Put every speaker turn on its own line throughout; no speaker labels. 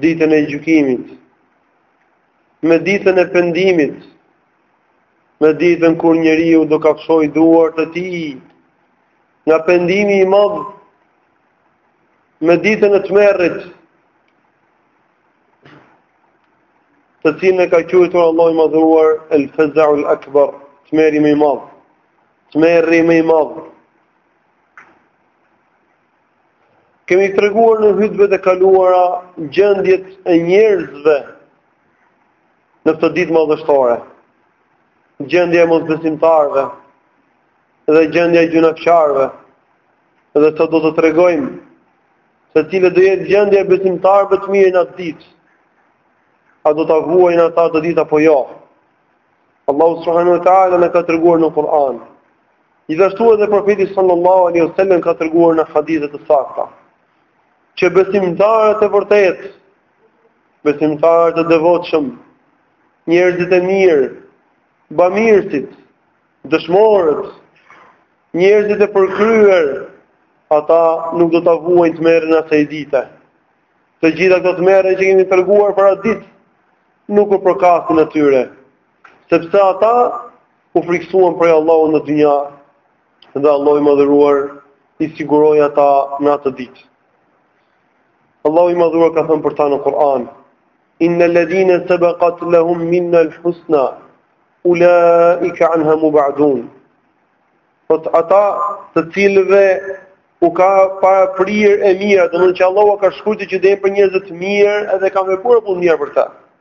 ditën e gjykimit, me ditën e pendimit, me ditën kur njeriu do kafshoj duart e tij, nga pendimi i madh, me ditën e tmerrit, të cilën e ka qujtur Allahu i madhëruar, el fezau el akbar, tmerri më i madh, tmerri më i madh, Kemi treguar në hutbet e kaluara gjendjet e njerëzve në këtë ditë madhështore. Gjendja e mosbesimtarëve dhe gjendja e gjynahqarëve. Dhe sot do të tregojmë se cila do jetë gjendja e besimtarëve të mirë në atë ditë. A do ta vuajnë ata atë ditë apo jo? Allahu subhanahu wa taala na ka treguar në Kur'an. Gjithashtu edhe profeti sallallahu alaihi wasallam ka treguar në hadithe të sakta që besimtarët e vërtetë, besimtarët e devotshëm, njerëzit e mirë, bamirësit, dëshmorët, njerëzit e përkryer, ata nuk do ta vuajnë tmerrin e asaj dite. Të gjitha këto tmerre që kemi treguar për atë ditë nuk u përkasin atyre, sepse ata u frikësuan prej Allahut në dynja dhe Allahu i madhëruar i siguroi ata në atë ditë. Allahu i madhëruar ka thënë për ta në Kur'an: Innal ladhina sabaqat lahum minna al-husna ulaika anha mub'adun. Thotë ata të cilëve u ka paraprirë e mira, domethënë që Allahu ka shkruar që do jenë prej njerëzve të mirë edhe kanë vepruar punë mirë për ta.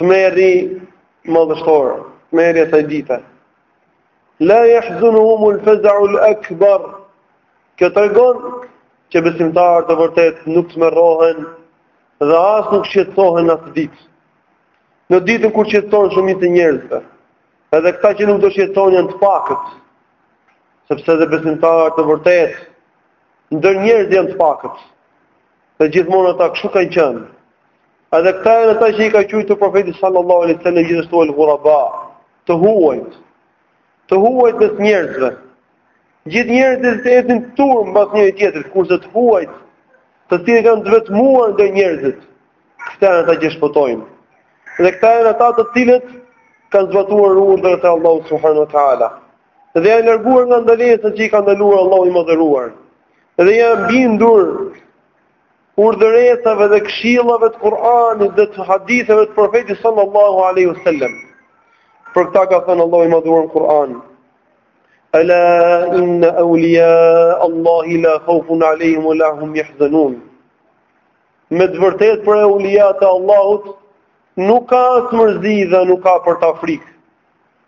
Tmerri madhështor, tmerri i asaj dite. La yahzunuhum al-faz'u al-akbar. Kjo tregon që besimtarët e vërtetë nuk tmerrohen dhe as nuk shqetësohen në atë ditë. Në ditën kur shqetësohen shumica e njerëzve, edhe këta që nuk do shqetësohen janë të pakët, sepse dhe besimtarët e vërtetë ndër njerëz janë të pakët. Dhe gjithmonë ata kështu kanë qenë. Edhe këta janë ata që i ka quajtur profeti sallallahu alaihi wasallam gjithashtu al ghuraba, të huajt. Të huajt mes njerëzve. Gjithë njerëzit ecin turmë mbas njëri tjetrit, kurse të huajt, të cilët janë të vetmuar ndër njerëzit, këta janë ata që shpëtojnë. Dhe këta janë ata të cilët kanë zbatuar urdhrat e Allahut subhanuhu teala. Dhe janë larguar nga ndalesat që i ka ndaluar Allahu i madhëruar. Dhe janë bindur urdhëresave dhe këshillave të Kur'anit dhe të haditheve të profetit sallallahu alaihi wasallam. Për këta ka thënë Allahu i madhëruar në Kur'an: "Ala inna awliya Allahi la khawfun alaihim wa la hum yahzanun." Me të vërtetë për euliat e Allahut nuk ka as mërzi dhe nuk ka për ta frikë.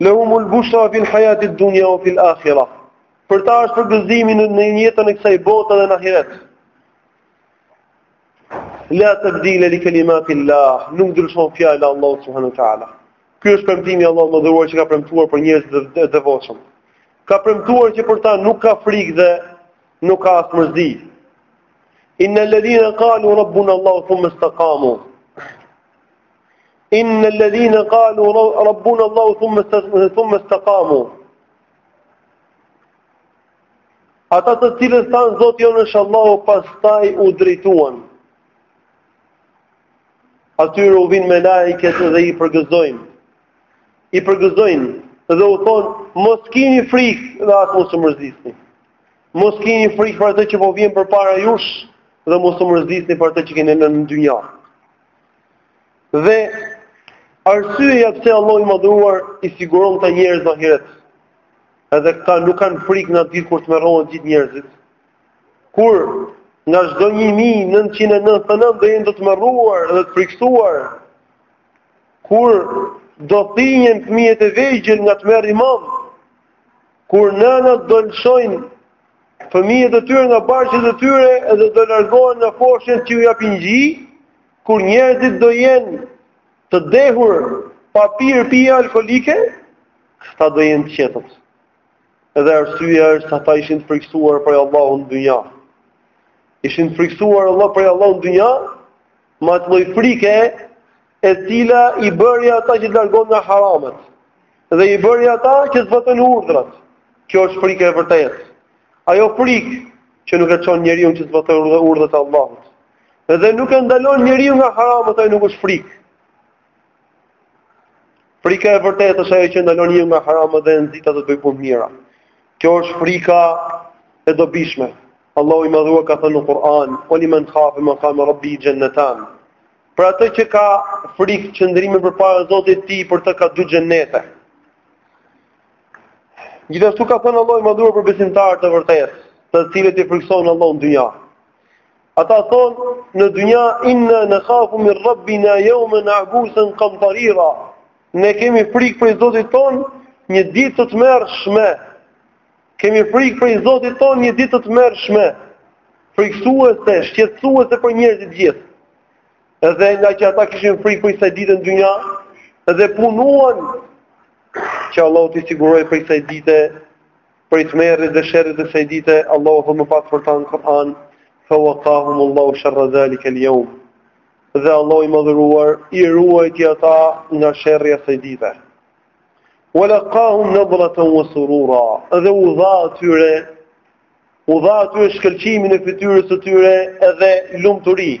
Lehumul bushra fil hayati dunya wa fil akhirah. Për ta është përgëzimi në jetën e kësaj bote dhe në ahiret. La tabdila li kalimati Allah, nuk ndryshon fjala e Allahut subhanahu wa taala. Ky është premtimi i Allahut madhëruar që ka premtuar për njerëzit e devotshëm. Ka premtuar që për ta nuk ka frikë dhe nuk ka as mërzi. Inna alladhina qalu rabbuna Allahu thumma istaqamu. Inna alladhina qalu rabbuna Allah thumma thumma istaqamu. Ata të cilët thanë Zoti jonë është Allahu, pastaj u drejtuan. Atyre u vinë melaiket dhe i përgëzojnë. I përgëzojnë dhe u thonë, mos kini frikë dhe as mos u mërzisni. Mos kini frikë për atë që po vjen përpara jush dhe mos u mërzisni për atë që keni lënë në dynja. Dhe arsyeja pse Allahu i madhëruar i siguron këta njerëz ahiret. Edhe këta nuk kanë frikë atë ditë kur tmerrohen gjithë njerëzit. Kur nga çdo 1000, 999 do jenë të tmerruar dhe të frikësuar. Kur do thinjen fëmijët e vegjël nga tmerri i madh. Kur nënat do lëshojnë fëmijët e tyre nga barqet e tyre dhe do largohen nga foshnja që i japin gji, Kur njerëzit do jenë të dehur pa pirë pije alkolike, këta do jenë të qetët. Edhe arsyeja është se ata ishin të frikësuar prej Allahut në dynja. Ishin të frikësuar prej Allahut në dynja, me atë lloj frike e cila i bëri ata që të largohen nga haramat dhe i bëri ata që zbatojnë urdhrat. Kjo është frika e vërtetë. Ajo frikë që nuk e çon njeriun që të zbatojë urdhrat e Allahut. Dhe nuk e ndalon njeriun nga haramet, ajo nuk është frikë. Frika e vërtetë është ajo që ndalon njeriun nga haramet dhe nxit atë të bëjë punë të mira. Kjo është frika e dobishme. Allahu i madhëruar ka thënë në Kur'an: "Wa li men khafe maqame rabbihi jannatan." Për atë që ka frikë qëndrimin përpara Zotit të tij, për të ka dy xhenete. Gjithashtu ka thënë Allahu i madhëruar për besimtarët e vërtetë, të cilët i frikësohen Allahut në dynja. Ata thonë në dynja inna nakhafu min rabbina yawman abusan qamtarira. Ne kemi frikë prej Zotit tonë një ditë të tmerrshme. Kemi frikë prej Zotit tonë një ditë të tmerrshme. Frikësuese, shqetësuese për njerëzit të gjithë. Edhe ngaqë ata kishin frikë prej kësaj dite në dynja, edhe punuan që Allahu t'i sigurojë prej kësaj dite Prej tmerrit dhe sherrit të kësaj dite, Allahu thotë më pas për ta në Kur'an, "Fa waqahum Allahu sharra dhalika al-yawm." Dhe Allahu i madhëruar i ruajti ata nga sherri i asaj dite. Wa laqahum nadratan wa surura. Dhe u dha atyre u dha atyre shkëlqimin e fytyrës së tyre edhe lumturi.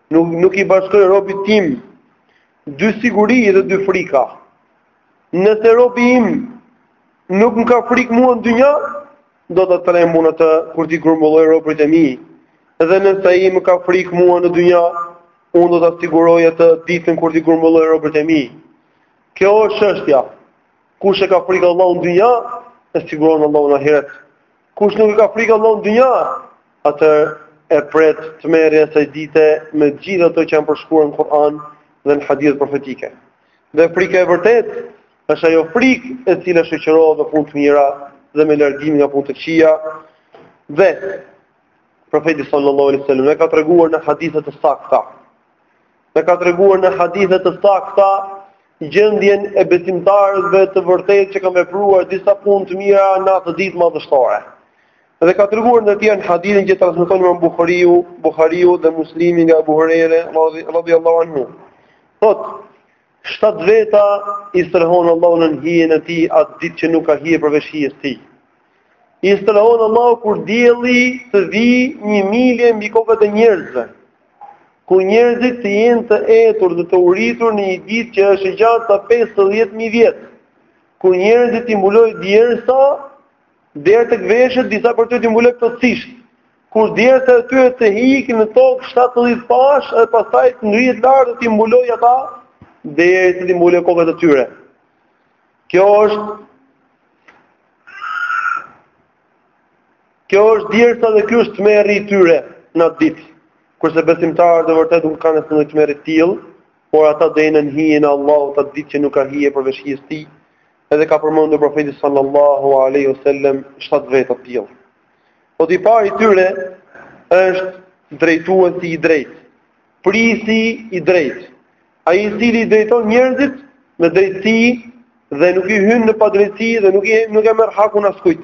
Nuk nuk i bashkoj robit tim dy siguri dhe dy frika. Nëse robi im nuk më ka frikë mua në dynja, do ta tremb unë atë kur t'i grumbulloj robrit e mi. Dhe nëse ai më ka frikë mua në dynja, unë do ta siguroj atë ditën kur t'i grumbulloj robrit e mi. Kjo është çështja. Kush e ka frikë Allahun në dynja, e siguron Allahu në ahiret. Kush nuk e ka frikë Allahun në dynja, atë e pret tmerri i asaj dite me të gjitha ato që janë përshkruar në Kur'an dhe në hadithet profetike. Dhe frika e vërtetë është ajo frikë e cila shoqërohet me punë të mira dhe me largimin nga punët e këqija. Dhe profeti sallallahu alaihi wasallam e ka treguar në hadithe të sakta e ka treguar në hadithe të sakta gjendjen e besimtarëve të vërtetë që kanë vepruar disa punë të mira në atë ditë madhështore. Dhe ka treguar ndër to në hadithin që transmeton Imam Buhariu, Buhariu dhe Muslimi nga Abu Huraira radhiyallahu anhu. Thotë, shtatë veta i strehon Allahu nën hijen e tij atë ditë që nuk ka hije përveç hijes së tij. I strehon Allahu kur dielli të vijë një milje mbi kokat e njerëzve. kur njerëzit të jenë të etur dhe të uritur në një ditë që është e gjatë sa 50000 vjet, kur njerëzit t'i mbulojë djersa deri tek veshët, disa prej tyre t'i mbulojë plotësisht. Kur djersa e tyre të ikë në tokë 70 pash dhe pastaj të ngrihet lart dhe t'i mbulojë ata deri t'i mbulojë kokat e tyre. Kjo është Kjo është djersa dhe ky është tmerri i tyre në atë ditë. Kurse besimtarët e vërtetë nuk kanë asnjë tmerr të tillë, por ata do jenë nën hijen e Allahut atë ditë që nuk ka hije përveç hijes së tij. Edhe ka përmendur profeti sallallahu alaihi wasallam shtatë veta të tillë. Po i pari i tyre është drejtuesi i drejtë. Prijësi i drejtë, ai i cili i drejton njerëzit me drejtësi dhe nuk i hyn në padrejtësi dhe nuk i nuk e merr hakun askujt.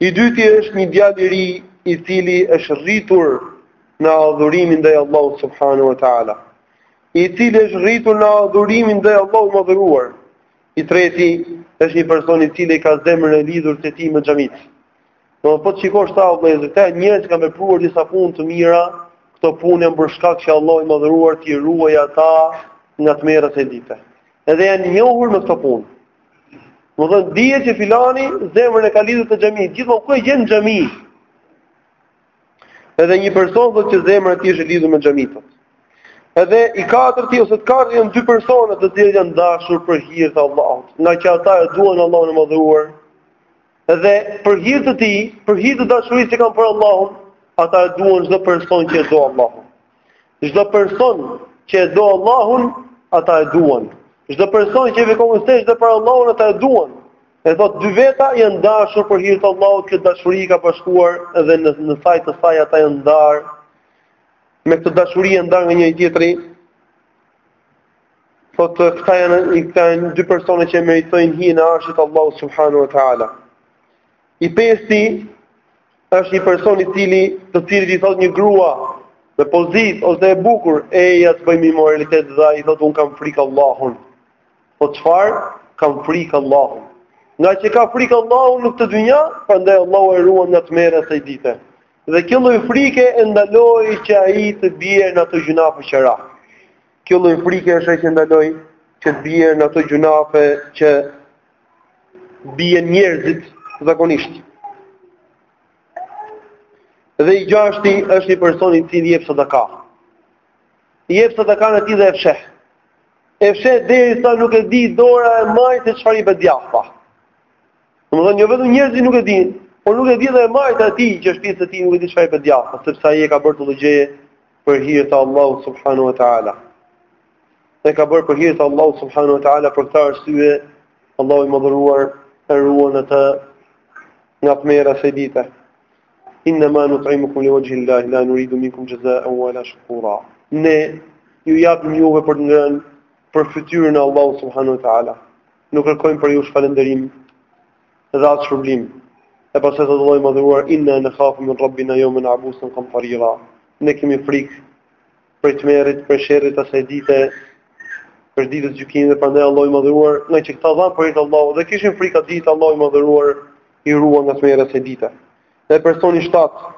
I dyti është një djalë i ri i cili është rritur në adhurimin ndaj Allahut subhanahu wa taala, i cili është rritur në adhurimin ndaj Allahut të madhëruar. I treti është një person i cili e ka zemrën e lidhur të tij me xhamitë. Pra po shikoni vëllezër, ka njerëz që kanë vepruar disa punë të mira, këto punë janë për shkak që Allahu i madhëruar t'i ruajë ata nga tmerrat e ditës. Edhe janë njohur me këto punë. Domethënë dihet që filani, zemrën e ka lidhur te xhamia, gjithmonë ku e gjen xhami. Edhe një person që zemra e tij është lidhur me xhaminë. Edhe i katërti, ose të katërt janë dy persona të cilët janë dashur për hir të Allahut. Ngaqë ata e duan Allahun e madhëruar, Dhe për hir të tij, për hir të dashurisë që kanë për Allahun, ata e duan çdo person që e do Allahun. Çdo person që e do Allahun, ata e duan. Çdo person që vepron për Allahun ata e duan. E thotë dy veta janë dashur për hir të Allahut, kjo dashuri i ka bashkuar dhe në në saje të saj ata janë ndarë. Me këtë dashuri janë ndarë nga njëri-tjetri. Thotë këta janë i këta janë dy persona që meritojnë hijen e arshit të Allahut subhanahu wa taala. I pesti është një person i cili të cilit i thotë një grua me pozitë ose e bukur, eja të bëjmë imoralitet dhe ai thotë unë kam frikë Allahun. Thotë çfarë? Kam frikë Allahun. Ngaqë ka frikë Allahun në këtë dynja, prandaj Allahu e ruan nga tmerret e asaj dite. Dhe kjo lloj frike e ndaloi që ai të bjerë në ato gjynahe që ra. Kjo lloj frike është ajo që e ndaloi që të bjerë në ato gjynahe që bien njerëzit zakonisht. Dhe i gjashti është një person i cili jep sadaka. Jep sadakanë e tij dhe e fsheh. E fsheh derisa nuk e di dora e majtë se çfarë jep e djathta. Domethënë jo vetëm njerëzit nuk e dinë, por nuk e di edhe e majta e tij që është pjesë e tij, nuk e di çfarë bën e djathta, sepse ai e ka bërë këtë gjë për hir të Allahut subhanahu wa taala. E ka bërë për hir të Allahut subhanahu wa taala për këtë arsye Allahu i madhëruar e ruan atë nga tmerret e asaj dite. Inna ma nut'imukum li wajhi Allah la nuridu minkum jazaa'an wa la shukura. Ne ju japim juve për të ngrënë për fytyrën e Allahut subhanahu wa taala. Nuk kërkojmë prej jush falënderim dhe as shpërblim. E pastaj thotë Allahu i Madhëruar inna nakhafu min rabbina yawman abusan qamtarira. Ne kemi frikë prej tmerrit, prej sherrit të asaj dite, prej ditës gjykimit, prandaj Allahu i Madhëruar, nga që këta dhanë për Allahun dhe kishin frikë atë ditë, Allahu i Madhëruar i ruan nga tmerri i asaj dite. Dhe personi 7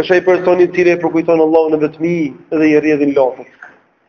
është ai personi i cili e përkujton Allahun në vetmi dhe i rrjedhin lotët.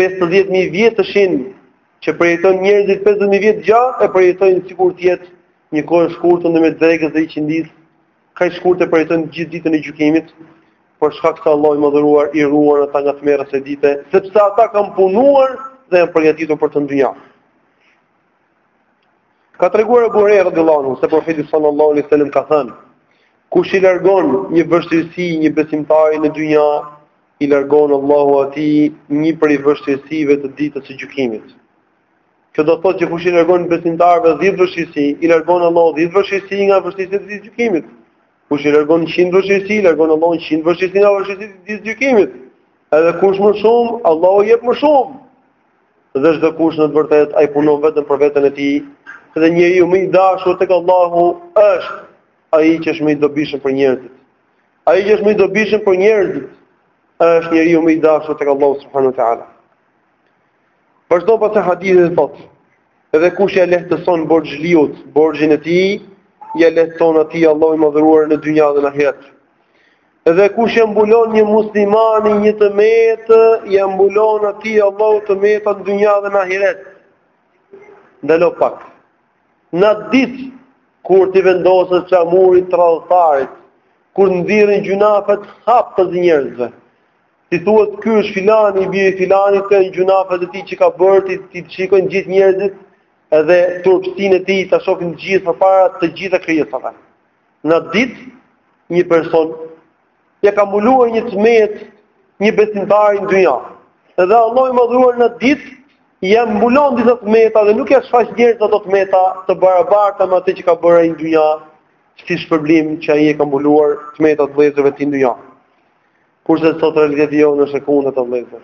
50000 vjetëshin që përjetojnë njerëzit 50000 vjet gjatë e përjetojnë sikur të jetë një kohë e shkurtër në mes drekës dhe iqindisë, kaq shkurt e përjetojnë gjithë ditën e gjykimit, për shkak se Allahu i madhëruar i ruan ata nga tmerri i asaj dite, sepse ata kanë punuar dhe janë përgatitur për të në dynja. Ka treguar Abu Huraira radhiyallahu anhu se profeti sallallahu alaihi wasallam ka thënë: Kush i largon një vështirësi një besimtari në dynja, i largon Allahu atij një prej vështirësive të ditës së gjykimit. Kjo do të thotë që kush i largon besimtarëve 10 vështirësi, i largon Allahu 10 vështirësi nga vështirësitë e ditës së gjykimit. Kush i largon 100 vështirësi, i largon Allahu 100 vështirësi nga vështirësitë e ditës së gjykimit. Edhe kush më shumë, Allahu jep më shumë. Dhe çdokush në të vërtetë ai punon vetëm për veten e tij. Dhe njeriu më i dashur tek Allahu është ai që është më i dobishëm për njerëzit. Ai që është më i dobishëm për njerëzit, është njeriu më i dashur tek Allahu subhanahu wa taala. Vazhdon pastaj hadithi thotë: Edhe kush ia lehtëson borxhliut borxhin e tij, ia lehtëson atij Allahu i madhëruar në dynja dhe në ahiret. Edhe kush ia mbulon një muslimani një të metë, ia mbulon atij Allahu të metat në dynja dhe në ahiret. Ndalo pak. Në atë ditë, kur t'i vendoset flamuri tradhtarit, kur nxirren gjynafet haptazi njerëzve, t'i thuhet ky është filani, i biri filani, këto janë gjynafet e tij që ka bërë, t'i shikojnë gjithë njerëzit, edhe turpësinë e tij ta shofin gjithë përpara të gjitha krijesave. Në atë ditë, një person Ia ka mbuluar një të metë një besimtari në dynja. Dhe Allahu i madhëruar në atë ditë ia mbulon disa të meta dhe nuk ia shfaq njerëzve ato të meta të barabarta me atë që ka bërë ai në dynja, si shpërblim që ai e ka mbuluar të metat e vëllezërve të tij në dynja. Kurse sot realiteti jonë është e kundërta vëllezër.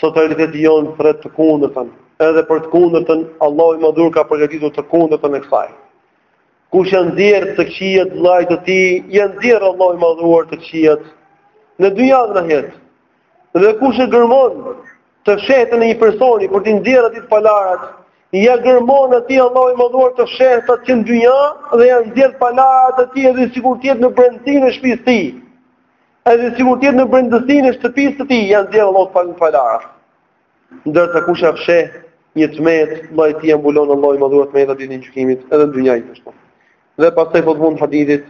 Sot realiteti jonë thret të kundërtën. Edhe për të kundërtën, Allahu i madhëruar ka përgatitur të kundërtën e kësaj. Kush ia nxjerr të këqijat vëllait të tij, ia nxjerr Allahu i madhëruar të këqijat në dynja dhe në ahiret. Dhe kush e gërmon të fshehtën e një personi për t'i nxjerrë atij të palarat, ia gërmon atij Allahu i madhëruar të fshehtat që në dynja dhe ia nxjerr të palarat e tij edhe sikur të jetë në brendësinë e shtëpisë së tij. Edhe sikur të jetë në brendësinë e shtëpisë së tij ia nxjerr Allahu të palarat. Ndërsa kush ia fsheh një të metë, Allahu ia mbulon Allahu i madhëruar edhe ditën e gjykimit, edhe në dynja të shto. Dhe pastaj thotë në fund hadithit,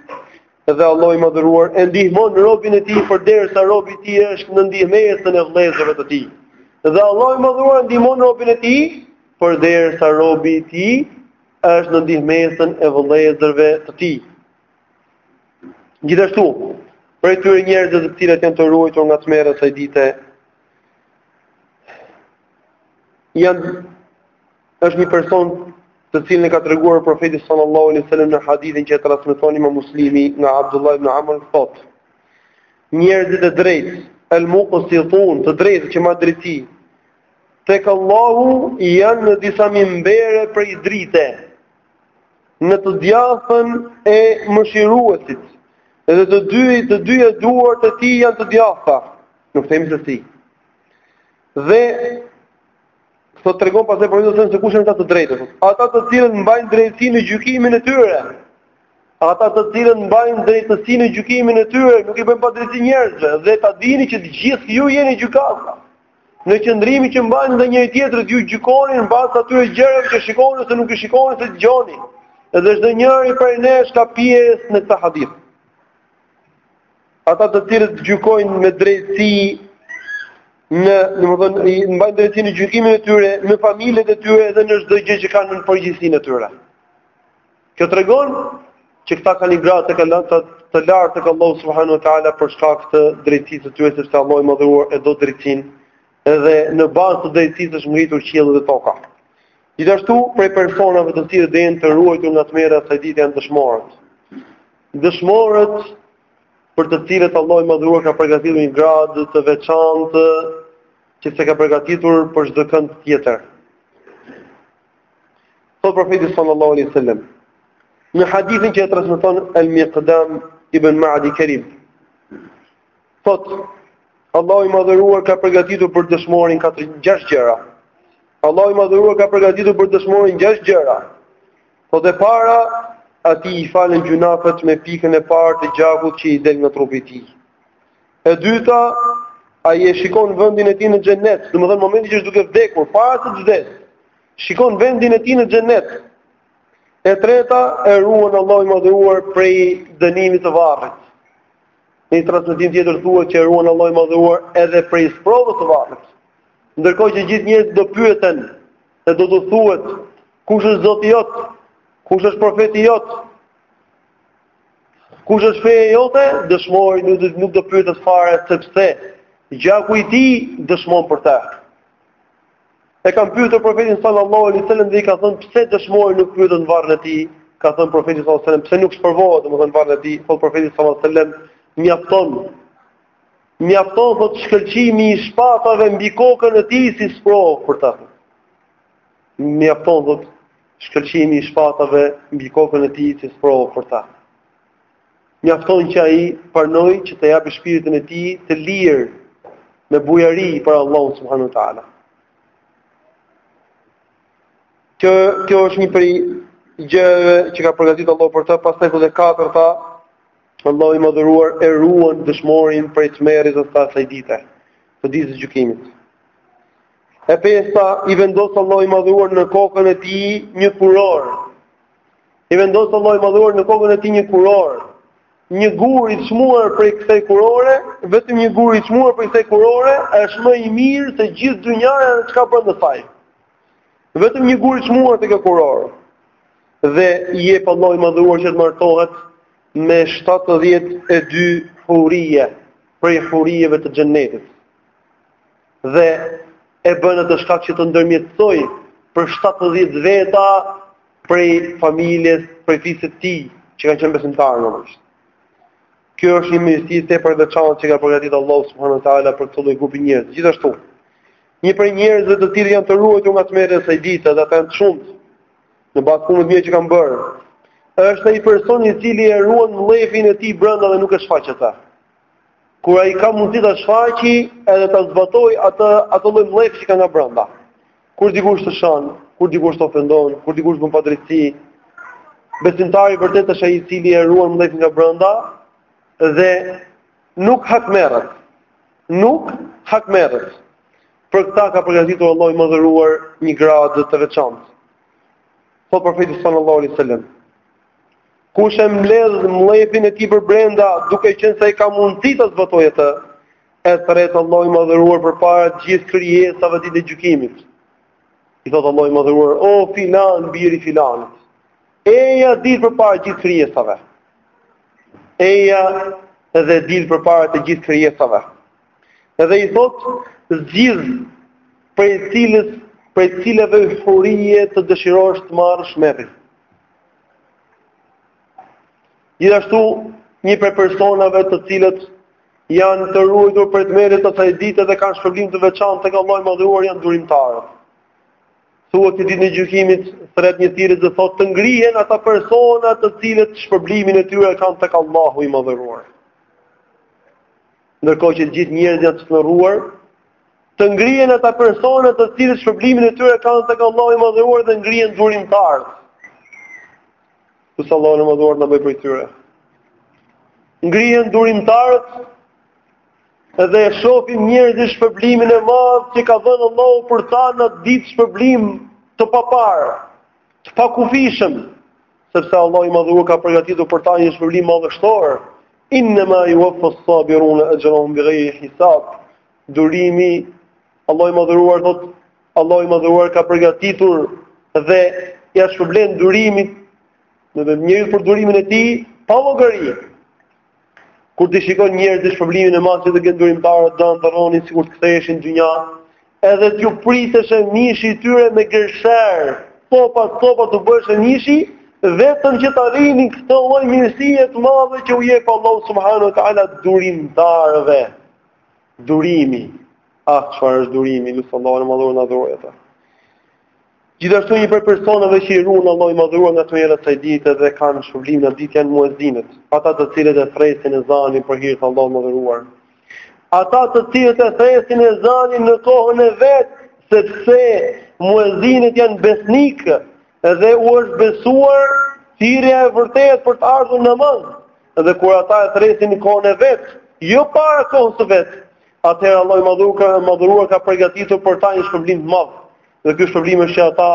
edhe Allahu i madhëruar, e ndihmon robin e tij, përderisa robi i tij është në ndihmë të vëllezërve të tij. Dhe Allahu i madhëruar, ndihmon robin e tij, përderisa robi i tij është në ndihmesën e vëllezërve të tij. Gjithashtu, prej atyre njerëzve të cilët janë të ruajtur nga tmerret e ditës, janë është një person të cilin e ka treguar profeti sallallahu alaihi wasallam në hadithin që e transmeton Imam Muslimi nga Abdullah ibn Amr thotë njerëzit e drejtë el muqsitun të drejtë që mbajnë drejtësi tek Allahu janë në disa mimbere prej drite në të djathën e mëshiruesit dhe të dy të dyja duart e tij janë të djathta Nuk themi se si. Dhe thotë tregon pastaj profeti se kush janë ata të drejtë. Ata të cilët mbajnë drejtësi në gjykimin e tyre. Ata të cilët mbajnë drejtësi në gjykimin e tyre. Nuk i bëjnë padrejtësi njerëzve. Dhe ta dini që të gjithë ju jeni gjykatës. Në qëndrimin që mbani ndaj njëri-tjetrit ju gjykoni në bazë të atyre gjërave që shikoni ose nuk i shikoni ose dëgjoni. Edhe çdo njëri prej nesh ka pjesë në këtë hadith. Ata të cilët gjykojnë me drejtësi në, domethënë, mbajnë drejtësi në gjykimin e tyre, në familjet e tyre dhe në çdo gjë që kanë në përgjegjësinë e tyre. Kjo tregon që këta kanë gradë të lartë tek Allahu subhanahu wa taala për shkak të drejtësisë së tyre sepse Allahu i madhëruar e do drejtësinë edhe në bazë të drejtësisë është ngritur qielli dhe toka. Gjithashtu, prej personave të cilët do jenë të ruajtur nga tmerret e asaj dite janë dëshmorët. Dëshmorët për të cilët Allahu i Madhëruar ka përgatitur një gradë të veçantë që s'e ka përgatitur për çdo kënd tjetër. Thotë profeti sallallahu alaihi wasallam në hadithin që e transmeton Al-Miqdam ibn Ma'di Karib Thotë, Allahu i madhëruar ka përgatitur për dëshmorin 4-6 gjëra. Allahu i madhëruar ka përgatitur për dëshmorin 6 gjëra. Thotë e para, atij i falen gjynahet me pikën e parë të gjakut që i del nga trupi i tij. E dyta, ai e shikon vendin e tij në xhenet, domethënë momentin që është duke vdekur, para të të vdesë, shikon vendin e tij në xhenet. E treta, e ruan Allahu i madhëruar prej dënimit të varrit. Në një transmetim tjetër thuhet që e ruan Allahu i madhëruar edhe prej sprovës së varrit. Ndërkohë që gjithë njerëzit do pyeten dhe do t'u thuhet kush është Zoti jot, kush është profeti jot, kush është feja jote, dëshmori nuk do nuk do pyetet fare sepse gjaku i tij dëshmon për të. E kanë pyetur profetin sallallahu alaihi wasallam dhe i ka thënë pse dëshmori nuk pyetet në varrin e tij. Ka thënë profeti sallallahu alaihi wasallam pse nuk sprovohet domethënë në varrin e tij. Thot profeti sallallahu alaihi wasallam mjafton mjafton thot shkëlqimi i shpatave mbi kokën e tij si sprovë për të. Mjafton thot shkëlqimi i shpatave mbi kokën e tij si sprovë për të. Mjafton që ai pranoi që të japë shpirtin e tij të lirë me bujari për Allahun subhanuhu teala. Kjo kjo është një prej gjërave që ka përgatitur Allahu për të, pastaj edhe e katërta Allahu i madhëruar e ruan dëshmorin prej tmerrit të asaj dite, të ditës së gjykimit. E pesta i vendos Allahu i madhëruar në kokën e tij një kurorë I vendos Allahu i madhëruar në kokën e tij një kurorë, një gur i çmuar prej kësaj kurore, vetëm një gur i çmuar prej kësaj kurore është më i mirë se gjithë dynjaja dhe çka ban në saj. Vetëm një gur i çmuar te kjo kurorë. Dhe i jep Allahu i madhëruar që të martohet me 72 hurie prej hurieve të xhennetit. dhe e bën atë shkak që të ndërmjetësojë për 70 veta prej familjes, prej fisit të tij, që kanë qenë besimtarë. Kjo është një mirësi tepër e veçantë që ka përgatit Allahu subhanu ta'ala për atë lloj grupi njerëz. Gjithashtu, një prej njerëzve të cilët janë të ruajtur nga tmerri i asaj dite dhe këta janë të shumët në bazë punët e mira që kanë bërë. është ai personi i cili e ruan mllefin e tij brenda dhe nuk e shfaq atë. kur ai ka mundësi ta shfaqi edhe ta zbatojë atë atë lloj mllef që ka nga brenda. Kur dikush të shan, kur dikush të ofendon, kur dikush bën padrejtësi, besimtari i vërtetë është ai i cili e ruan mllefin nga brenda dhe nuk hakmerret. Nuk hakmerret. Për këtë ka përgatitur Allahu i madhëruar një gradë të veçantë. Thot profeti sallallahu alaihi wasallam Kush e mbledh mllefin e tij përbrenda, duke qenë se ai ka mundësi ta zbatojë atë, e thret Allahu i madhëruar përpara të gjithë krijesave ditën e gjykimit. I thot Allahu i madhëruar, o filan biri i filanit. Eja dil përpara gjithë krijesave. Eja dhe dil përpara të gjithë krijesave. Edhe i thot zgjidh prej cilës prej cilëve hurie të dëshirosh të marrësh merr. Gjithashtu, një prej personave të cilët janë të ruajtur prej tmerreve të asaj dite dhe kanë shpërblim të veçantë tek Allahu i Madhëruar janë durimtarët. Thuhet se ditën e gjykimit thrret një thirrës dhe thotë të ngrihen ata persona të cilët shpërblimin e tyre e kanë tek Allahu i Madhëruar. Ndërkohë që gjithë njerëzit janë të shndërruar, të ngrihen ata persona të cilët shpërblimin e tyre e kanë tek Allahu i Madhëruar dhe ngrihen durimtarët. Lus Allahun e Madhëruar na bëjë prej tyre. Ngrihen durimtarët dhe e shohin njerëzit shpërblimin e madh që ka dhënë Allahu për ta n'at ditë shpërblim të paparë, të pakufishëm. sepse Allahu i Madhëruar ka përgatitur për ta një shpërblim madhështor. Inna ma yuwaffa as-sabirun ajrahum bighayri hisab. Durimi, Allahu i Madhëruar thot Allahu i Madhëruar ka përgatitur dhe ia shpërblen durimit njeriut për durimin e tij pa llogari. Kur të shikojnë njerëzit shpërblimin e madh që të kenë durimtarët do të dëshironin sikur të ktheheshin në dynja, edhe t'ju priteshe mishi i tyre me gërshërë, copa copa t'u bëheshe mishi, vetëm që të arrinin këtë lloj mirësie të madhe që u jep Allahu subhanahu wa taala durimtarëve. Durimi, ah çfarë është durimi, lus Allahun na dhuroftë atë, Gjithashtu një prej personave që i ruan Allahu i Madhëruar nga tmerret e asaj dite dhe kanë shpërblim n'at ditë janë muezinët, ata të cilët e thresin ezanin për hir të Allahut të Madhëruar. Ata të cilët e thresin ezanin në kohën e vet, sepse muezinët janë besnikë dhe u është besuar thirrja e vërtetë për të ardhur në namaz. Dhe kur ata e thresin në kohën e vet, jo para kohës së vet, atëherë Allahu i Madhëruar madhëruar ka përgatitur për ta një shpërblim të madh. Dhe ky shpërblim është që ata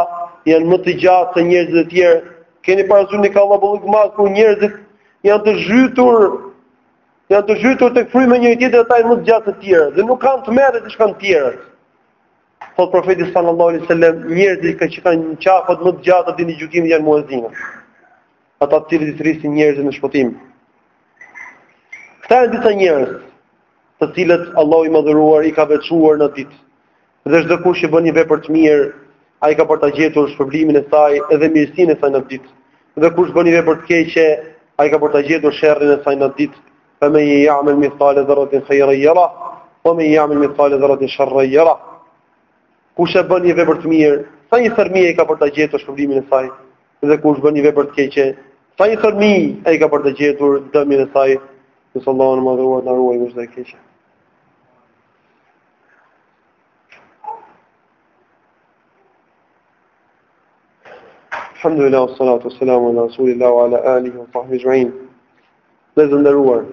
janë më të gjatë se njerëzit e tjerë. Keni parasysh një kallaballëk të madh ku njerëzit janë të zhytur janë të zhytur tek fryma e njëri tjetrit ata janë më të gjatë se të tjerët dhe nuk kanë tmerre siç kanë të tjerët. Tho profeti sallallahu alaihi wasallam njerëzit që që kanë qafat më të gjata ditën e gjykimit janë muezinët. Ata të cilët i thrisin njerëzit në shpëtim. Këta janë disa njerëz të cilët Allahu i madhëruar i ka veçuar n'at ditë Dhe çdo kush që bën një vepër të mirë, ai ka për ta gjetur shpërblimin e saj dhe mirësinë e saj n'at ditë. Dhe kush bën një vepër të keqe, ai ka për ta gjetur sherrin e saj n'at ditë. Fa men ya'mal mithqala dharratin khayran yara, wa men ya'mal mithqala dharratin sharran yara. Kush e bën një vepër të mirë, sa një thërmi ai ka për ta gjetur shpërblimin e saj, dhe kush bën një vepër të keqe, sa një thërmi ai ka për ta gjetur dëmin e saj. Sallallahu alaihi wa sallam, Allahu na ruajt nga çdo e keqe. Alhamdulillah, salatu, salamu, ala rasulillah, ala alihi, wa sahbihi exhmain. Vëllezër të nderuar,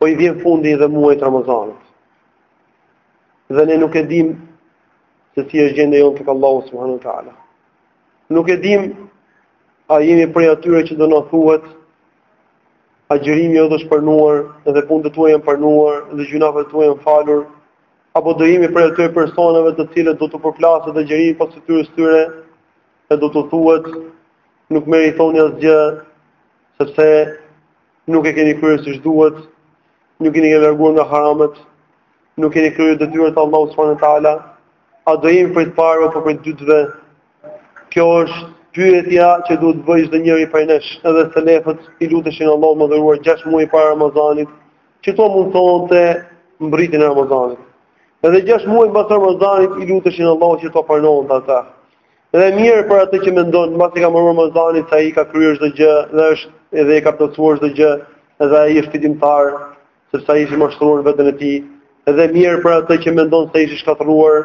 po i vjen fundi dhe muajit Ramazanit. Dhe ne nuk e dim se si është gjendja jonë tek Allahu subhanahu wa ta'ala. Nuk e dim a jemi prej atyre që do na thuhet Agjërimi yt është pranuar dhe punët e tua janë pranuar dhe gjynafet e tua janë falur, apo do jemi prej atyre personave të cilët do t'u përplaset agjërimi pas fytyrës së tyre e do t'u thuhet nuk meritoni asgjë sepse nuk e keni kryer siç duhet, nuk keni larguar nga haramet, nuk keni kryer detyrat e Allahut subhanahu wa taala, a do jemi prej të parëve apo prej të dytëve? Kjo është pyetja që duhet të bëjë çdo njeri prej nesh, edhe selefët i luteshin Allahut madhëruar 6 muaj para Ramazanit, që t'ua mundësonte mbërritjen e Ramazanit. Edhe 6 muaj mbas Ramazanit i luteshin Allahut që t'ua pranonte ata. Dhe mjerë për atë që mendon, mbasi ka mbaruar Ramazani se ai ka kryer çdo gjë dhe është edhe e ka plotësuar çdo gjë, edhe ai është fitimtar, sepse ai është mashtruar veten e tij, dhe mjerë për atë që mendon se ai është shkatërruar,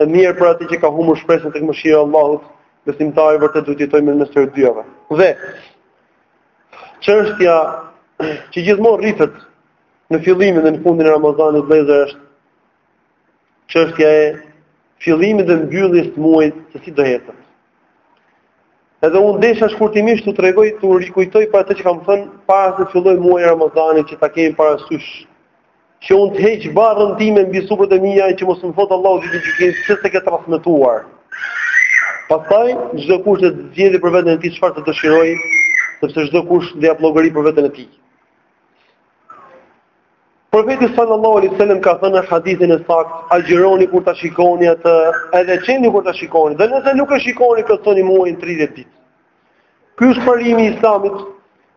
dhe mjerë për atë që ka humbur shpresën tek mëshira e Allahut, besimtari vërtet duhet të jetojë mes këtyre dyave. Dhe çështja që gjithmonë rrihet në fillimin dhe në fundin e Ramazanit vëllezër është çështja e fillimit dhe mbylljes të muajit, se si do ecet. Edhe unë desha shkurtimisht t'ju tregoj, t'ju rikujtoj për atë që kam thënë para se të fillojë muaji i Ramazanit që ta kemi parasysh. Që unë të heq barrën time mbi supet e mia që mos më thotë Allahu ditën e gjykimit pse s'e ke transmetuar. Pastaj çdokush le të zgjedhë për veten e tij çfarë të dëshirojë, sepse çdokush do japë llogari për veten e tij. Profeti sallallahu alaihi wasallam ka thënë në hadithin e saktë, agjëroni kur ta shikoni atë, edhe çelni kur ta shikoni, dhe nëse nuk e shikoni plotësoni muajin 30 ditë. Ky është parimi i Islamit,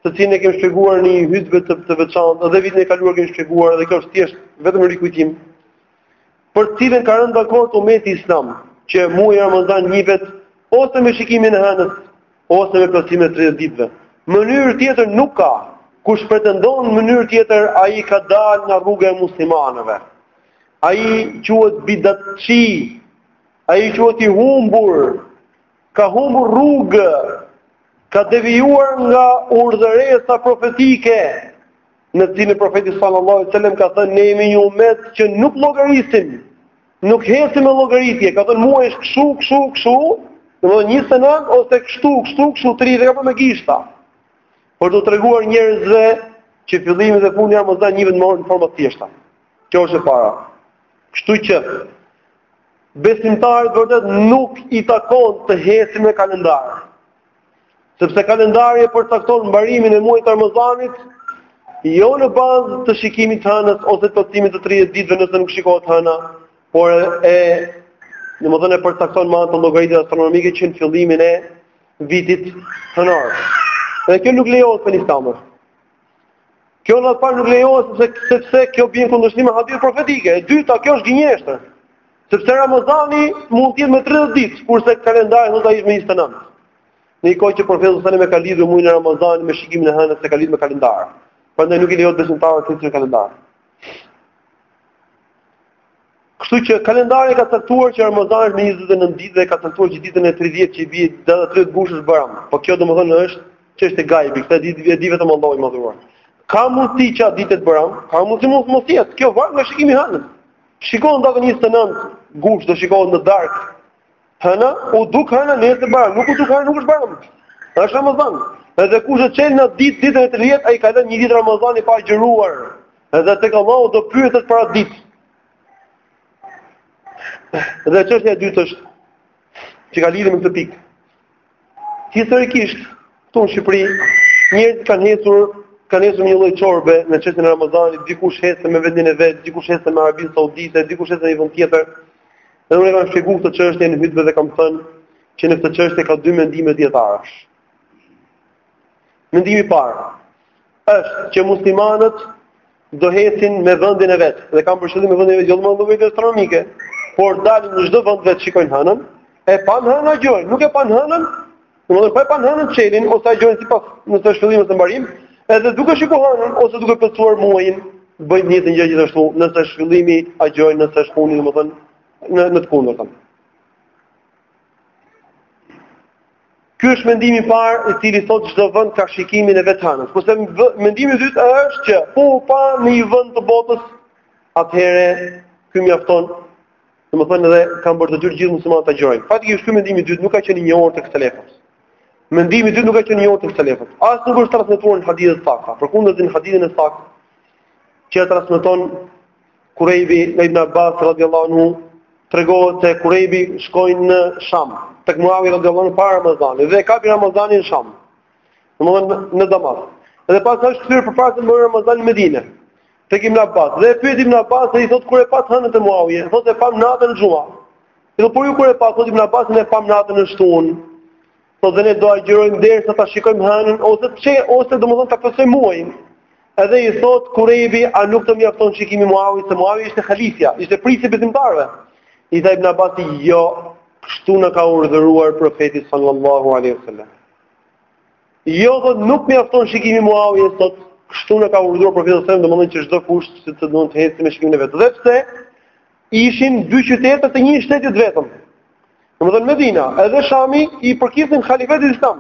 të cilin e kemi shpjeguar në një hutbe të, të veçantë, edhe vitin e kaluar kemi shpjeguar, edhe kjo është thjesht vetëm rikujtim. për të cilën ka rënë dakord ummeti islam, që muaji i Ramazanit njihet ose me shikimin e hënës, ose me plotësimin e 30 ditëve. Mënyrë tjetër nuk ka. Kush pretendon mënyrë tjetër, ai ka dalë nga rruga e muslimanëve. Ai quhet bidatçi. Ai quhet i humbur. Ka humbur rrugë. Ka devijuar nga urdhëresa profetike. Në të cilin profeti sallallahu alaihi wasallam ka thënë ne jemi një umet që nuk llogarisim, nuk hecim me llogaritje, ka thënë muaji është kshu, kshu, kshu, domethënë 29 ose kështu, kështu, kështu 30, e ka bo me gishta. Për t'u treguar njerëzve që fillimi dhe fundi i Ramazanit njihet në forma të thjeshta. Kjo është e para. Kështu që besimtarit të vërtetë nuk i takon të heci me kalendar. Sepse kalendari e përcakton mbarimin e muajit të Ramazanit jo në bazë të shikimit të hënës ose të plotimit të 30 ditëve nëse nuk shikohet hëna, por e domethënë e përcakton me anë të llogaritjes astronomike që në fillimin e vitit hënor. Dhe kjo nuk lejohet në fenë islame. Kjo në radhë të parë nuk lejohet sepse sepse kjo bie në kundërshtim me hadithet profetike. E dyta, kjo është gënjeshtër. Sepse Ramazani mund të jetë me 30 ditë, kurse kalendari thotë ai është me 29. Në një kohë që profeti sallallahu alajhi wasallam e ka lidhur muajin e Ramazanit me shikimin e hënës s'e ka lidhur me kalendar. Prandaj nuk i lejohet besimtarit të shikojë kalendarin. Kështu që kalendari ka caktuar që Ramazani është me 29 ditë dhe ka caktuar që ditën e 30 që i bie data 30 gusht është Bajram. Po kjo domethënë është çështje gajbi, këtë ditë e di vetëm Allahu i madhëruar. Ka mundësi që atë ditë të jetë Bajram, ka mundësi mos mos jetë. Kjo varet nga shikimi i hënës. Shikohet datën 29 gusht do shikohet në darkë. Hëna, u duk hëna, nesër Bajram, nuk u duk hëna, nuk është Bajram, është Ramazan. Edhe kush e çel në atë ditë, ditën e 30, ai ka lënë një ditë Ramazani pa agjëruar. Edhe tek Allahu do pyetet për atë ditë. Dhe çështja e dytë është që ka lidhje me këtë pikë. Historikisht, këtu në Shqipëri, njerëzit kanë hecur, kanë hecur një lloj çorbe në çështjen e Ramazanit, dikush hecë me vendin e vet, dikush hecë me Arabinë Saudite, dikush hecë me një vend tjetër. Dhe unë kam shpjeguar këtë çështje në hytbe dhe kam thënë që në këtë çështje ka dy mendime dijetarësh. Mendimi i parë është që muslimanët do hecin me vendin e vet dhe kam për qëllim me vendin e vet jo me llogaritje astronomike, por dalin në çdo vend vetë shikojnë hënën, e pan hënën agjërojnë, nuk e pan hënën, domethënë po e pan hënën çelin ose agjërojnë sipas në është fillim apo mbarim, edhe duke shikuar hënën ose duke plotësuar muajin, bëjnë të njëjtën gjë gjithashtu, nëse është fillimi agjërojnë nëse është fundi domethënë në në të kundërtën. Ky është mendimi i parë i cili thotë çdo vend ka shikimin e vet të hanës. Kurse mendimi i dytë është që po u pa në një vend të botës, atëherë ky mjafton. Domethënë edhe kanë për detyrë gjithë muslimanët të agjërojnë. Faktikisht ky mendimi i dytë nuk ka qenë i njohur tek selefët. Mendimi i dytë nuk ka qenë i njohur tek selefët. As nuk është transmetuar në hadithe të sakta. Përkundrazi në hadithin e saktë që e transmeton Kurejbi nga Ibn Abbas radiallahu anhu tregohet se Kurejbi shkoi në Sham, tek Muavi radiallahu anhu para Ramazanit dhe e kapi Ramazanin në Sham. Domethënë në Damask. Dhe pastaj është kthyer përpara të mbarojë Ramazani në Medinë. Tek Ibn Abbas. Dhe e pyet Ibn Abbasi e i thot kur e patë hënën te Muavi, thot e pamë natën e xhuma. Dhe po ju kur e patë thot Ibn Abbas ne e pamë natën e shtunë. Po dhe ne do agjërojmë derisa ta shikojmë hënën ose të çe ose domethënë ta plotësojmë muajin. Edhe i thot Kurejbi, a nuk të mjafton shikimi i Muawis, se Muawi ishte halifja, ishte prijësi i besimtarëve. I tha Ibn Abbas, jo, kështu na ka urdhëruar profeti sallallahu alaihi wasallam. Jo, thot, nuk mjafton shikimi i Muawis, thot, kështu na ka urdhëruar profeti sallallahu alaihi wasallam, domethënë që çdo kush se të duhet të hecë me shikimin e vet. Edhe pse ishin dy qytete të një shteti të vetëm. Në më dhe në Medina, edhe Shami i përkisin khalifetit islam.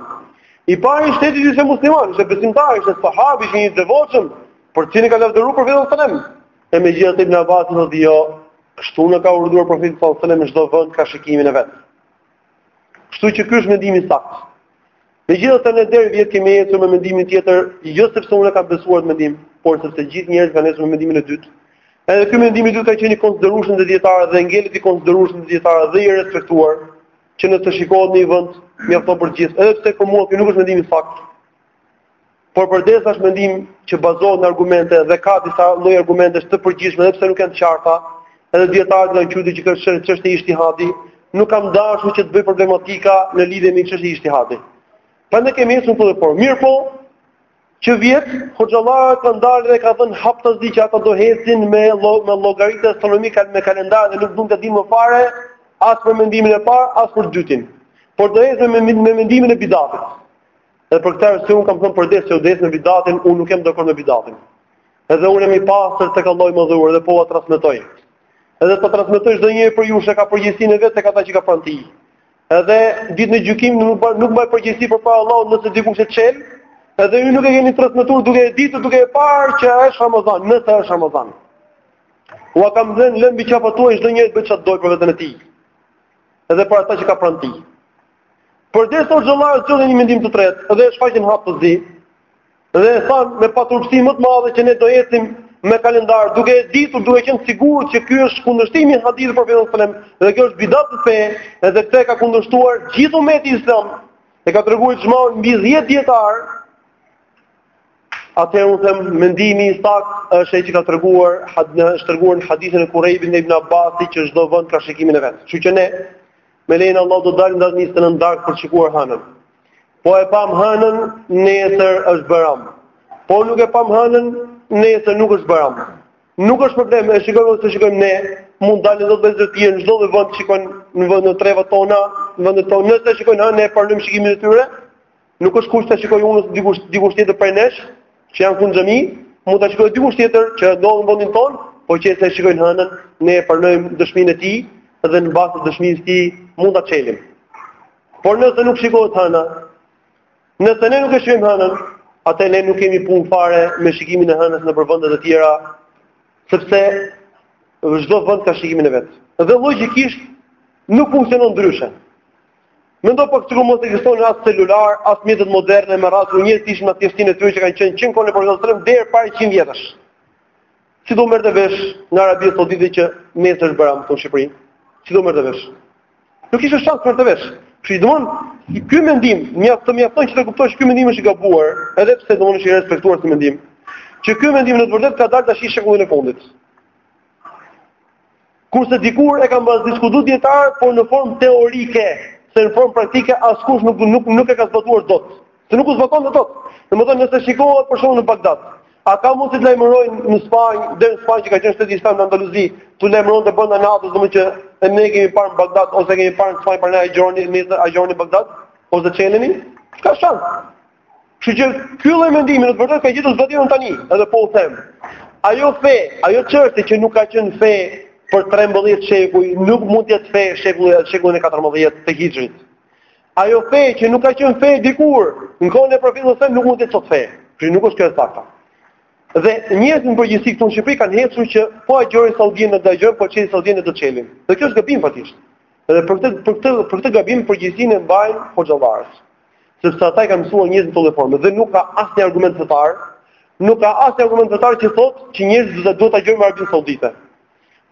I pari shteti që ishe musliman, ishe besimtar, ishe sahab, ishe një dhevoqëm, për cini ka lefderu për vetën sëlem. E me gjithë të ibn Abbas në dhe jo, kështu në ka urduar për vetën sëlem, në shdo vënd ka shikimin e vetë. Kështu që kështë mendimi sakë. Megjithatë ne deri vjet kemi ecur me mendimin tjetër, jo sepse unë e kam besuar atë mendim, por sepse të gjithë njerëzit kanë ecur me mendimin e dytë. Edhe ky mendim i dytë ka qenë i konsiderueshëm te dijetarët dhe ngelet i konsiderueshëm te dijetarët dhe i respektuar, që nëse shikohet në një vend, mjafton për të gjithë, edhe pse për mua ky nuk është mendimi i saktë. Por përderisa është mendim që bazohet në argumente dhe ka disa lloj argumentesh të përgjithshme edhe pse nuk janë të qarta, edhe dijetarët e kanë quajtur që kjo është çështje ixhtihadi, nuk kam dashur që të bëj problematika në lidhje me çështje ixhtihadi. Pra ne kemi ecur në të dhe por, mirëpo, që vjet, hoxhallarët e kanë ndarë dhe e kanë thënë haptazi që ata do hecin me, llo, me llogaritë astronomike me kalendarë dhe nuk duan t'ia dinë më fare, as për mendimin e parë, as për të dytin. Por do hecin me, me mendimin e bidatit. Dhe për këtë arsye unë kam thënë përderisa do ecet me bidatin, unë nuk jam dakord me bidatin. Edhe unë jam i pastër tek Allahu i madhëruar dhe po ua transmetoj. Edhe ta transmetojë çdo njeri prej jush, e ka përgjegjësinë e vet tek ata që ka pranë tij. Edhe ditën e gjykimit nuk bën nuk mbaj përgjegjësi përpara Allahut nëse dikush e çel, edhe ju nuk e keni transmetuar duke e ditur, duke e parë që është Ramazan, nëse është Ramazan. Ua kam dhënë, lënë mbi qafat tuaja, çdo njeri të bëjë çfarë të dojë për veten e tij. Edhe për ata që ka pranë tij. Përderisa hoxhallarët zgjodhën një mendim të tretë dhe e shfaqin haptazi. Dhe e thanë me paturpësinë më të madhe që ne do ecim me kalendar, duke e ditur, duke qenë të sigurt që ky është kundërshtimi i hadithit të profetit sallallahu alajhi wasallam, dhe kjo është bidat në fe, edhe këtë e ka kundërshtuar gjithë ummeti islam. E kanë treguar ixhmain mbi 10 dijetarë. Atëherë unë them mendimi i saktë është ai që ka treguar, është treguar në hadithin e Kurejbit nga ibn Abbasi që çdo vend ka shikimin e vet. Kështu që ne Me lejen e Allahut do dalim ta nisim në darkë për të shikuar hanën. Po e pam hanën, nesër është Bajram. Po nuk e pam hanën, nesër nuk është Bajram. Nuk është problem, e shikojmë o s'e shikojmë ne, mund të dalin dhe vëllezër të tjerë në çdo vend që shikojnë në trevat tona, në vendet tona, nëse shikojnë hanën ne e pranojmë shikimin e tyre, Nuk është kusht ta shikoj unë ose dikush dikush tjetër prej nesh që jemi këtu në xhami, mund ta shikojë dikush tjetër që ndodhet në vendin tonë, po qe se e shikon hënën, ne e pranojmë dëshminë e tij dhe në bazë të dëshmisë së tij mund ta çelim. Por nëse nuk shikohet hëna, nëse ne nuk e shikojmë hënën, atëherë ne nuk kemi punë fare me shikimin e hënës nëpër vende të tjera, sepse çdo vend ka shikimin e vet. Dhe logjikisht nuk funksionon ndryshe. Mendo pak sikur mos ekzistonin as celularët, as mjetet moderne me radhë, kur njerëzit ishin në thjeshtësinë e tyre që kanë qenë që në kohën e profetit sallallahu deri para 100 vjetësh. Si do merrej vesh në Arabinë Saudite që nesër është Bajram në Shqipëri? Si do merrte vesh? Nuk kishte shans për të marrë vesh. Kështu domethënë, ky mendim, mjaft të mjafton që të kuptosh ky mendim është i gabuar, edhe pse domethënë është i respektuar si mendim. Që ky mendim në të vërtetë ka dalë tashti shekullin e fundit. Kurse dikur e kanë pas diskutuar dijetarët, por në formë teorike, se në formë praktike askush nuk nuk nuk e ka zbatuar dot. Se nuk u zbatonte dot. Domethënë nëse shikohet për shembull në Bagdad, a ka mundësi të lajmërojnë në Spanjë, dhe në Spanjë që ka qenë shteti i Spanjës në Andaluzi, t'u lajmëronte brenda natës, domethënë që ne kemi parë në Bagdad ose kemi parë në Spanjë prandaj agjëroni, në agjëroni Bagdad ose çeleni? S'ka shans. Kështu që ky lloj mendimi në të vërtetë ka gjetur zbatim tani, edhe po u them. Ajo fe, ajo çështje që nuk ka qenë fe për 13 shekuj, nuk mund të jetë fe në shekullin, shekullin e 14 të Hijrit. Ajo fe që nuk ka qenë fe dikur, në kohën e profetit sa nuk mund të jetë sot fe. Kjo nuk është fe e saktë. Dhe njerëzit në përgjithësi këtu në Shqipëri kanë ecur që po agjëroi Saudia ne do agjërojmë, po çeli Saudia ne do çelim. Dhe kjo është gabim faktikisht. Dhe për këtë për këtë për këtë gabim përgjegjësinë e mbajnë hoxhallarët. sepse ata i kanë mësuar njerëzit në këtë formë dhe nuk ka asnjë argument fetar, nuk ka asnjë argument fetar që thotë që njerëzit duhet të agjërojnë me Arabinë Saudite.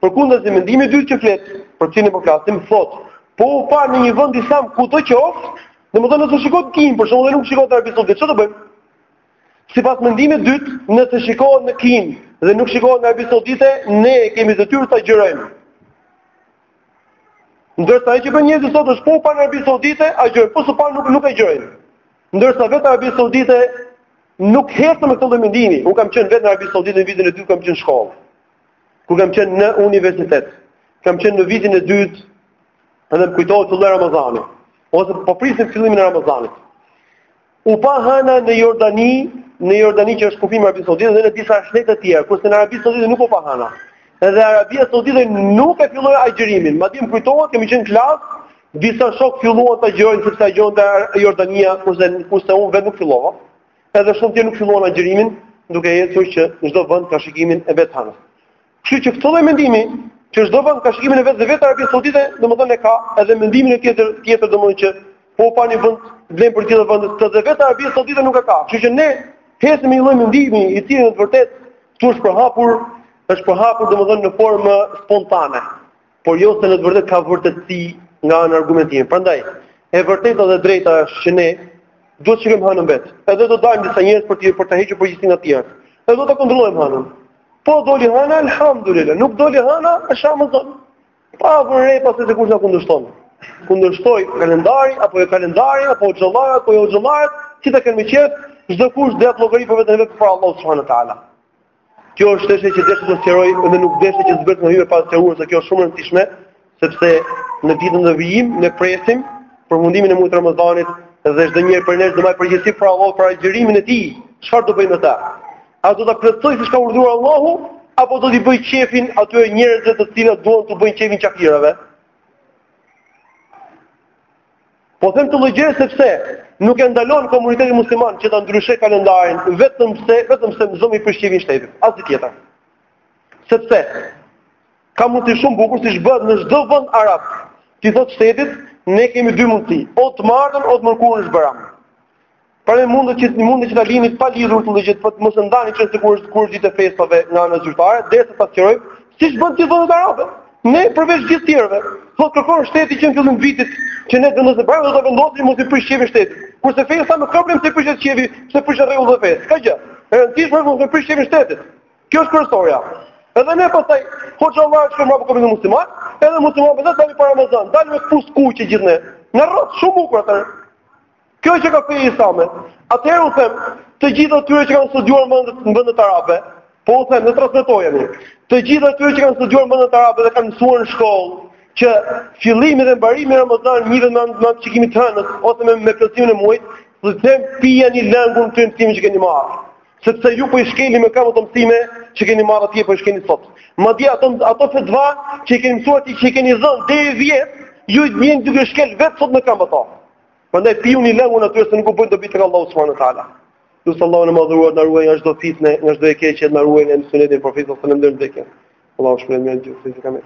Përkundazi mendimi i dytë që flet, për cilin po flasim, thotë, po u pa në një vend islam kudo qoftë, domethënë nëse shikohet në Kinë, për shembull, dhe nuk shikohet në Arabinë Saudite, çfarë do bëjmë? Sipas mendimit të dytë, nëse shikohet në Kinë dhe nuk shikohet në Arabinë Saudite, ne kemi detyrë të agjërojmë. Ndërsa ajo që bëjnë njerëzit sot është po u pa në Arabinë Saudite, agjërojmë, po s'u pa nuk nuk agjërojmë. Ndërsa vetë Arabia Saudite nuk ecën me këtë lloj mendimi. Unë kam qenë vetë në Arabinë Saudite në vitin e dytë kam qenë në shkollë. Kur kam qenë në universitet, kam qenë në vitin e dytë, edhe më kujtohet filloi Ramazani. Ose po prisim fillimin e Ramazanit. U pa hana në Jordani, në Jordani që është kufi me Arabinë Saudite dhe në disa shtete të tjera, kurse në Arabi Saudite nuk u pa hana. Edhe Arabia Saudite nuk e filloi agjërimin. Madje më kujtohet kemi qenë në klasë, disa shokë filluan të agjërojnë sepse agjëronte Jordania, kurse kurse unë vetë nuk fillova. Edhe shumë tjerë nuk filluan agjërimin, duke ecur që çdo vend ka shikimin e vet hanës. Kështu që këtë lloj mendimi, që çdo vend ka shikimin e vet dhe vetë Arabia Saudite, domethënë e ka edhe mendimin e tjetër, tjetër domethënë që po pa një vend vlen për gjithë vendet, këtë dhe vetë Arabia Saudite nuk e ka. Kështu që ne hasim një lloj mendimi i cili në të vërtetë këtu është përhapur, është përhapur domethënë në formë spontane. por jo se në të vërtetë ka vërtetësi nga ana argumentimi. Prandaj, e vërteta dhe e drejta është që ne duhet të shikojmë hanën vetë. Edhe do dalim disa njerëz për të për të hequr përgjegjësinë nga të tjerët. Edhe do ta kontrollojmë hanën. Po doli hana, alhamdulillah. Nuk doli hana, është Ramazan. Pa vënë re se kush na kundërshton. Kundërshtoi kalendari apo jo kalendari hoxhallarët apo jo hoxhallarët, si ta kenë qejf, çdo kush do japë llogari për veten e vet para Allahut subhanahu wa taala. Kjo është çështje që desha ta sqaroj dhe nuk desha që të bëhet më hyrë pa e sqaruar se kjo është shumë e rëndësishme, sepse në ditët në vijim ne presim përfundimin e muajit të Ramazanit dhe çdo njeri prej nesh do marrë përgjegjësi para Allahut për agjërimin e tij. Çfarë do bëjë me ta? A do ta plotësojë siç ka urdhëruar Allahu apo do t'i bëjë qefin atyre njerëzve të cilët duan t'u bëjnë qefin qafirave? Po them këtë lloj gjëje sepse nuk e ndalon komunitetin musliman që ta ndryshojë kalendarin, vetëm se vetëm se s'do me i prish qefin shtetit, asgjë tjetër. Sepse ka mundësi shumë bukur siç bëhet në çdo vend arab. T'i thotë shtetit, ne kemi dy mundësi, o të martën o të mërkurën është Bajram. Pra ne mundet që të mundet që ta lini pa lidhur këtë lloj gjëje, po të mos e ndani çështë kur është kur ditë festave nga ana zyrtare, derisa ta sqaroj, siç bëjnë gjithë vendet arabe. Ne përveç gjithë tjerëve, po kërkon shteti që në fillim vitit që ne do të bëjmë do të vendosim mos i prish qefin shtetit. Kurse fesë nuk ka problem t'i prishet qefi, se prish rregullat e fesë. S'ka gjë. E rëndësishme është mos t'i prish qefin shtetit. Kjo është kryesorja. Edhe ne pastaj hoxhallarët, komuniteti musliman, edhe muslimanët vetë tani para Ramazan, dalë me pus kuqe gjithë ne. Në rrot shumë bukur atë. Kjo është që ka feja islame. Atëherë u them, të gjithë atyre që kanë studiuar në vendet arabe, po u them, dhe transmetojeni, të gjithë atyre që kanë studiuar në vendet arabe dhe kanë mësuar në shkollë, që fillimi dhe mbarimi i Ramazanit njihet me anë të shikimit të hënës ose me me plotësimin e muajit, do t'u them pijani lëngun atij mësimit që keni marrë. Sepse ju po i shkelni me këmbë mësimet që keni marrë atje po i shkelni sot. Madje ato ato fetva që keni mësuar ti që keni dhënë deri vjet, ju jeni duke shkel vetë sot me këmbë ato. Prandaj pijuni lëngun atyre se nuk u bëjnë dobi tek Allahu subhanahu wa taala. Lus Allahun e madhëruar të na ruajë nga çdo fitne, nga çdo e keqe, të na ruajë në sunetin e profetit sallallahu alaihi wa sallam deri në vdekje. Allahu shpëton me gjithë fitnë kamë.